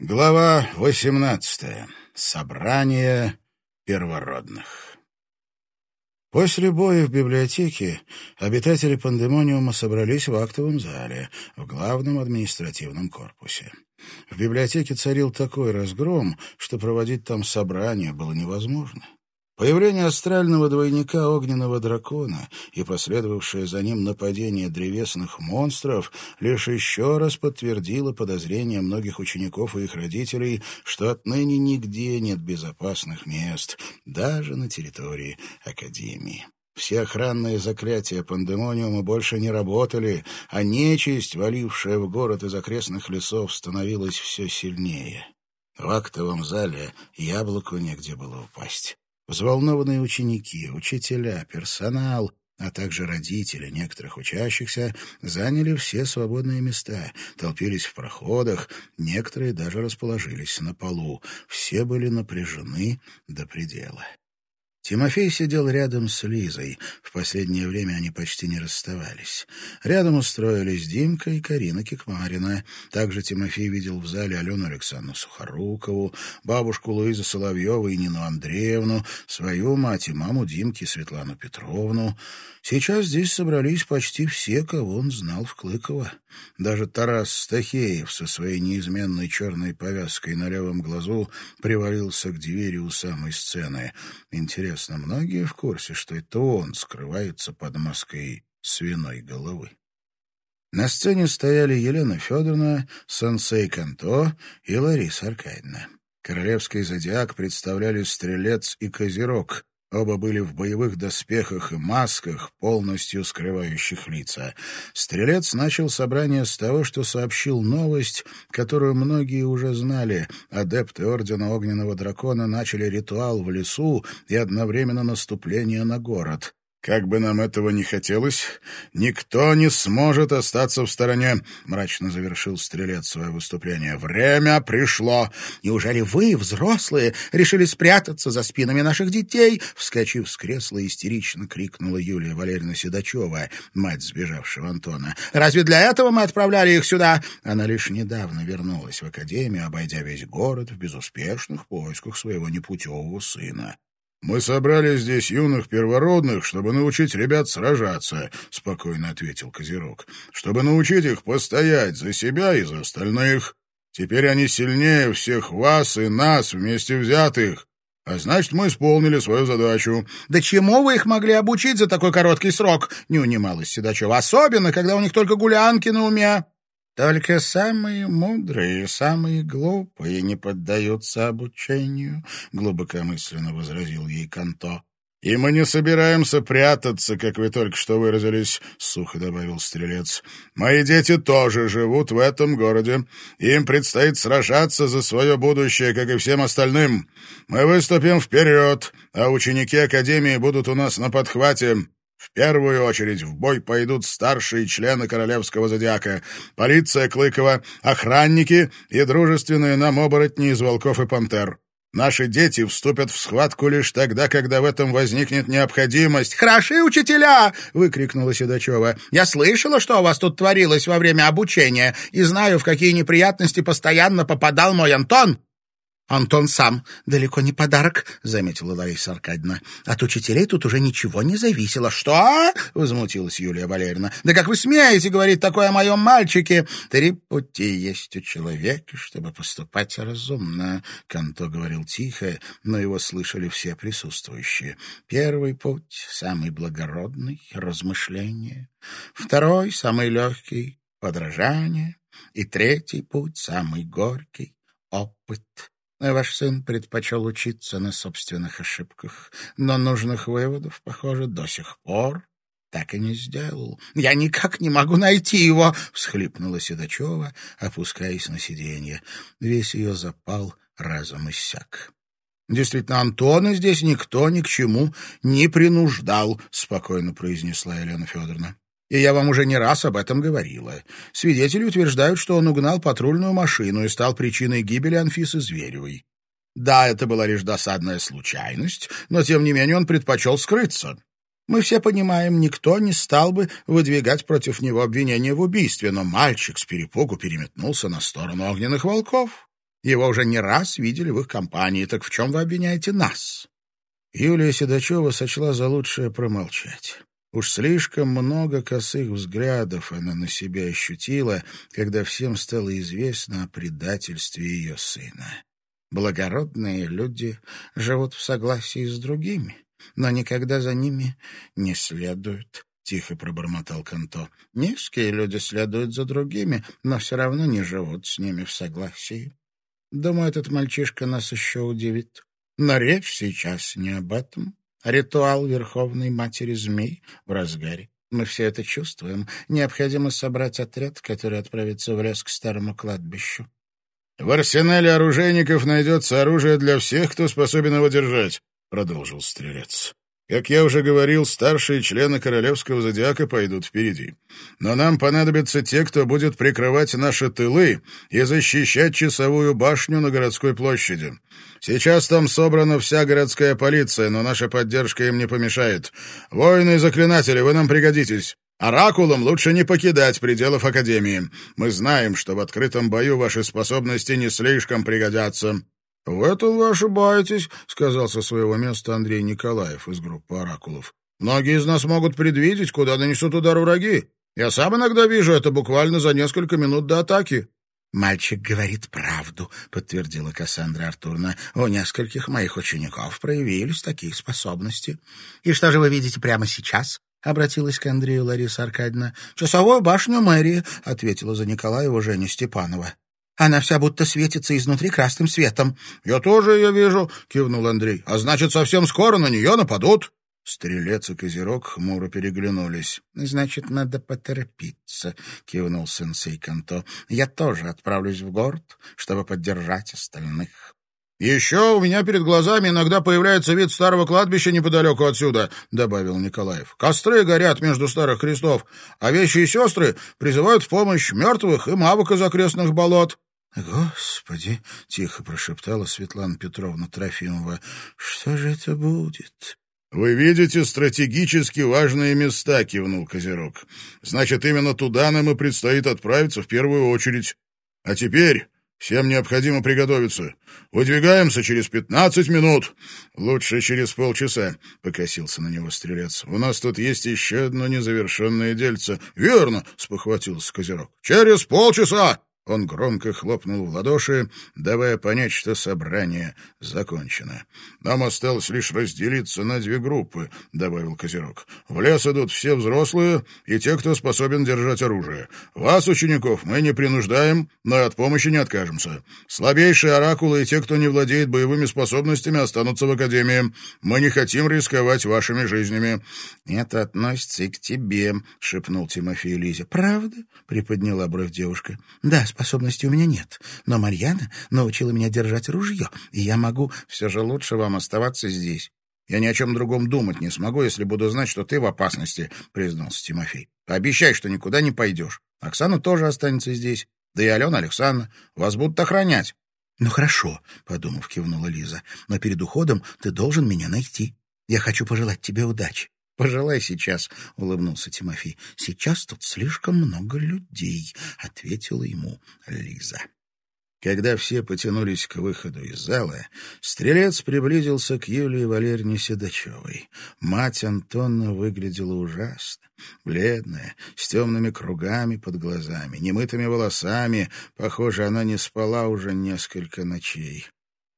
Глава 18. Собрание первородных. После боя в библиотеке обитатели пандемониума собрались в актовом зале, в главном административном корпусе. В библиотеке царил такой разгром, что проводить там собрание было невозможно. Появление астрального двойника огненного дракона и последовавшее за ним нападение древесных монстров лишь еще раз подтвердило подозрения многих учеников и их родителей, что отныне нигде нет безопасных мест, даже на территории Академии. Все охранные заклятия пандемониума больше не работали, а нечисть, валившая в город из окрестных лесов, становилась все сильнее. В актовом зале яблоку негде было упасть. Взволнованные ученики, учителя, персонал, а также родители некоторых учащихся заняли все свободные места, толпились в проходах, некоторые даже расположились на полу. Все были напряжены до предела. Тимофей сидел рядом с Лизой. В последнее время они почти не расставались. Рядом устроились Димка и Карина Кикмарина. Также Тимофей видел в зале Алену Александровну Сухорукову, бабушку Луизу Соловьеву и Нину Андреевну, свою мать и маму Димки Светлану Петровну. Сейчас здесь собрались почти все, кого он знал в Клыково. Даже Тарас Стахеев со своей неизменной черной повязкой на левом глазу привалился к двери у самой сцены. Интересно, многие в курсе, что это он скрывается под маской свиной головы? На сцене стояли Елена Федоровна, Сансей Канто и Лариса Аркадьевна. Королевский зодиак представляли стрелец и козерог, Оба были в боевых доспехах и масках, полностью скрывающих лица. Стрелец начал собрание с того, что сообщил новость, которую многие уже знали. Адепты Ордена Огненного Дракона начали ритуал в лесу и одновременно наступление на город. «Как бы нам этого не хотелось, никто не сможет остаться в стороне», — мрачно завершил стрелец свое выступление. «Время пришло. Неужели вы, взрослые, решили спрятаться за спинами наших детей?» Вскочив с кресла, истерично крикнула Юлия Валерьевна Седачева, мать сбежавшего Антона. «Разве для этого мы отправляли их сюда?» Она лишь недавно вернулась в академию, обойдя весь город в безуспешных поисках своего непутевого сына. «Мы собрали здесь юных первородных, чтобы научить ребят сражаться», — спокойно ответил Козерог. «Чтобы научить их постоять за себя и за остальных. Теперь они сильнее всех вас и нас вместе взятых. А значит, мы исполнили свою задачу. — Да чему вы их могли обучить за такой короткий срок? — не унималась Седачева. — Особенно, когда у них только гулянки на уме. Только самые мудрые и самые глупые не поддаются обучению, — глубокомысленно возразил ей Канто. — И мы не собираемся прятаться, как вы только что выразились, — сухо добавил Стрелец. — Мои дети тоже живут в этом городе. Им предстоит сражаться за свое будущее, как и всем остальным. Мы выступим вперед, а ученики Академии будут у нас на подхвате. В первую очередь в бой пойдут старшие члены королевского зодиака, полиция Клыкова, охранники и дружественные нам оборотни из волков и пантер. Наши дети вступят в схватку лишь тогда, когда в этом возникнет необходимость. «Хороши учителя!» — выкрикнула Седачева. «Я слышала, что у вас тут творилось во время обучения, и знаю, в какие неприятности постоянно попадал мой Антон. «Антон сам далеко не подарок», — заметила Лариса Аркадьевна. «От учителей тут уже ничего не зависело». «Что?» — возмутилась Юлия Валерьевна. «Да как вы смеете говорить такое о моем мальчике?» «Три пути есть у человека, чтобы поступать разумно», — Канто говорил тихо, но его слышали все присутствующие. «Первый путь, самый благородный — размышление. Второй, самый легкий — подражание. И третий путь, самый горький — опыт». Ваш сын предпочел учиться на собственных ошибках, но нужных выводов, похоже, до сих пор так и не сделал. «Я никак не могу найти его!» — всхлипнула Седачева, опускаясь на сиденье. Весь ее запал разом иссяк. «Действительно, Антона здесь никто ни к чему не принуждал», — спокойно произнесла Елена Федоровна. И я вам уже не раз об этом говорила. Свидетели утверждают, что он угнал патрульную машину и стал причиной гибели Анфисы Зверевой. Да, это была лишь досадная случайность, но тем не менее он предпочел скрыться. Мы все понимаем, никто не стал бы выдвигать против него обвинения в убийстве, но мальчик с перепугу переметнулся на сторону огненных волков. Его уже не раз видели в их компании. Так в чем вы обвиняете нас?» Юлия Седачева сочла за лучшее промолчать. Уж слишком много косых взглядов она на себя ощутила, когда всем стало известно о предательстве ее сына. Благородные люди живут в согласии с другими, но никогда за ними не следуют. — тихо пробормотал Канто. «Низкие люди следуют за другими, но все равно не живут с ними в согласии. Думаю, этот мальчишка нас еще удивит. Но речь сейчас не об этом. Ритуал Верховной Матери Змей в разгаре. Мы все это чувствуем. Необходимо собрать отряд, который отправится в лес к старому кладбищу. — В арсенале оружейников найдется оружие для всех, кто способен его держать, — продолжил стрелец. Как я уже говорил, старшие члены королевского зодиака пойдут впереди. Но нам понадобятся те, кто будет прикрывать наши тылы и защищать часовую башню на городской площади. Сейчас там собрана вся городская полиция, но наша поддержка им не помешает. Воины и заклинатели, вы нам пригодитесь. Оракулам лучше не покидать пределов Академии. Мы знаем, что в открытом бою ваши способности не слишком пригодятся. — В этом вы ошибаетесь, — сказал со своего места Андрей Николаев из группы «Оракулов». — Многие из нас могут предвидеть, куда нанесут удар враги. Я сам иногда вижу это буквально за несколько минут до атаки. «Мальчик говорит правду», — подтвердила Кассандра Артурна. «У нескольких моих учеников проявились такие способности». «И что же вы видите прямо сейчас?» — обратилась к Андрею Лариса Аркадьевна. «Часовую башню мэрии», — ответила за Николаева Женя Степанова. Она вся будто светится изнутри красным светом. — Я тоже ее вижу, — кивнул Андрей. — А значит, совсем скоро на нее нападут. Стрелец и Козерог хмуро переглянулись. — Значит, надо поторопиться, — кивнул сенсей Канто. — Я тоже отправлюсь в город, чтобы поддержать остальных. — Еще у меня перед глазами иногда появляется вид старого кладбища неподалеку отсюда, — добавил Николаев. — Костры горят между старых крестов, а вещи и сестры призывают в помощь мертвых и мавок из окрестных болот. «Господи!» — тихо прошептала Светлана Петровна Трофимова. «Что же это будет?» «Вы видите стратегически важные места», — кивнул Козерог. «Значит, именно туда нам и предстоит отправиться в первую очередь. А теперь всем необходимо приготовиться. Выдвигаемся через пятнадцать минут. Лучше через полчаса», — покосился на него стрелец. «У нас тут есть еще одно незавершенное дельце». «Верно», — спохватился Козерог. «Через полчаса!» Он громко хлопнул в ладоши, давая понять, что собрание закончено. «Нам осталось лишь разделиться на две группы», — добавил Козерог. «В лес идут все взрослые и те, кто способен держать оружие. Вас, учеников, мы не принуждаем, но и от помощи не откажемся. Слабейшие оракулы и те, кто не владеет боевыми способностями, останутся в Академии. Мы не хотим рисковать вашими жизнями». «Это относится и к тебе», — шепнул Тимофей Лизе. «Правда?» — приподняла бровь девушка. «Да, способностей у меня нет, но Марьяна научила меня держать ружье, и я могу... Все же лучше вам оставаться здесь. Я ни о чем другом думать не смогу, если буду знать, что ты в опасности, — признался Тимофей. Пообещай, что никуда не пойдешь. Оксана тоже останется здесь. Да и Алена Александровна. Вас будут охранять. — Ну хорошо, — подумав, кивнула Лиза. — Но перед уходом ты должен меня найти. Я хочу пожелать тебе удачи. — Пожелай сейчас, — улыбнулся Тимофей. — Сейчас тут слишком много людей, — ответила ему Лиза. Когда все потянулись к выходу из зала, стрелец приблизился к Юлии Валерьевне Седачевой. Мать Антонна выглядела ужасно. Бледная, с темными кругами под глазами, немытыми волосами. Похоже, она не спала уже несколько ночей.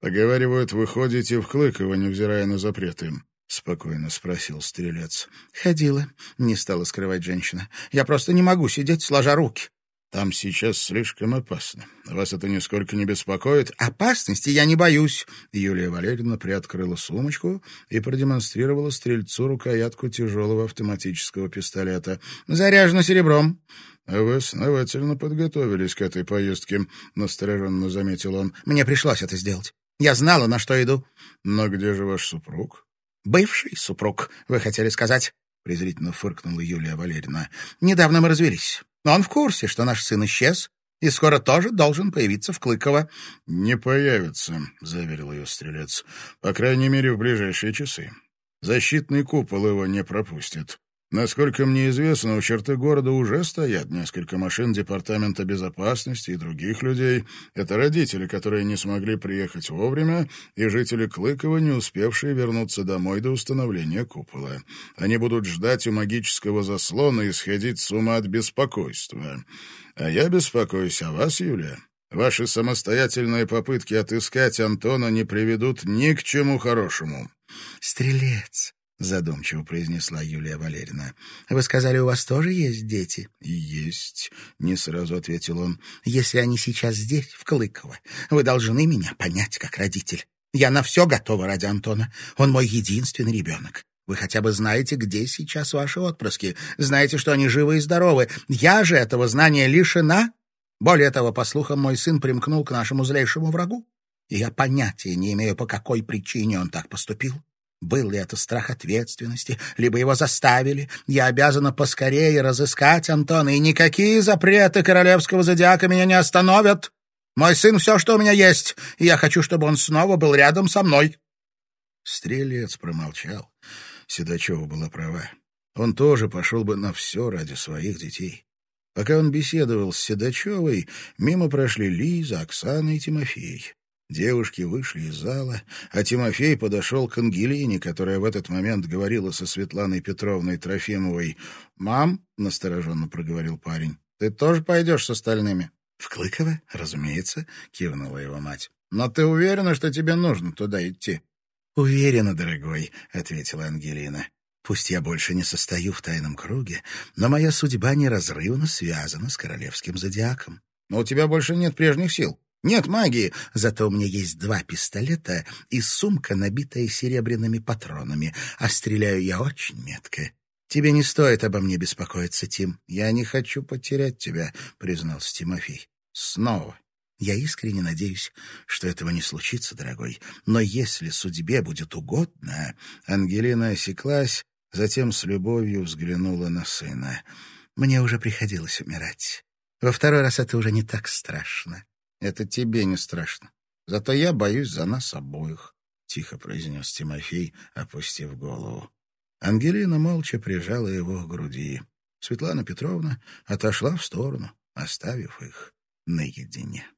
«Поговаривают, вы ходите в Клыково, невзирая на запреты», — спокойно спросил стрелец. «Ходила», — не стала скрывать женщина. «Я просто не могу сидеть, сложа руки». «Там сейчас слишком опасно. Вас это нисколько не беспокоит?» «Опасности я не боюсь». Юлия Валерьевна приоткрыла сумочку и продемонстрировала стрельцу рукоятку тяжелого автоматического пистолета. «Заряжена серебром». «А вы основательно подготовились к этой поездке», — настороженно заметил он. «Мне пришлось это сделать. Я знала, на что иду». «Но где же ваш супруг?» «Бывший супруг, вы хотели сказать?» — презрительно фыркнула Юлия Валерьевна. «Недавно мы развелись. Но он в курсе, что наш сын исчез, и скоро тоже должен появиться в Клыково». «Не появится», — заверил ее стрелец. «По крайней мере, в ближайшие часы. Защитный купол его не пропустит». Насколько мне известно, у черты города уже стоят несколько машин Департамента безопасности и других людей. Это родители, которые не смогли приехать вовремя, и жители Клыкова, не успевшие вернуться домой до установления купола. Они будут ждать у магического заслона и сходить с ума от беспокойства. А я беспокоюсь о вас, Юлия. Ваши самостоятельные попытки отыскать Антона не приведут ни к чему хорошему. «Стрелец», — задумчиво произнесла Юлия Валерьевна. «Вы сказали, у вас тоже есть дети?» «Есть», — не сразу ответил он. «Если они сейчас здесь, в Клыково, вы должны меня понять как родитель. Я на все готова ради Антона. Он мой единственный ребенок. Вы хотя бы знаете, где сейчас ваши отпрыски. Знаете, что они живы и здоровы. Я же этого знания лишена. Более того, по слухам, мой сын примкнул к нашему злейшему врагу. И я понятия не имею, по какой причине он так поступил. Был ли это страх ответственности, либо его заставили? Я обязана поскорее разыскать Антона, и никакие запреты королевского зодиака меня не остановят. Мой сын — все, что у меня есть, и я хочу, чтобы он снова был рядом со мной». Стрелец промолчал. Седачева была права. Он тоже пошел бы на все ради своих детей. Пока он беседовал с Седачевой, мимо прошли Лиза, Оксана и Тимофей. Девушки вышли из зала, а Тимофей подошел к Ангелине, которая в этот момент говорила со Светланой Петровной Трофимовой. «Мам», — настороженно проговорил парень, — «ты тоже пойдешь с остальными?» «В Клыково, разумеется», — кивнула его мать. «Но ты уверена, что тебе нужно туда идти?» «Уверена, дорогой», — ответила Ангелина. «Пусть я больше не состою в тайном круге, но моя судьба неразрывно связана с королевским зодиаком». «Но у тебя больше нет прежних сил». Нет магии, зато у меня есть два пистолета и сумка, набитая серебряными патронами, а стреляю я очень метко. Тебе не стоит обо мне беспокоиться, Тим. Я не хочу потерять тебя, признался Тимофей. Снова. Я искренне надеюсь, что этого не случится, дорогой. Но если судьбе будет угодно... Ангелина осеклась, затем с любовью взглянула на сына. Мне уже приходилось умирать. Во второй раз это уже не так страшно. Это тебе не страшно. Зато я боюсь за нас обоих, — тихо произнес Тимофей, опустив голову. Ангелина молча прижала его к груди. Светлана Петровна отошла в сторону, оставив их наедине.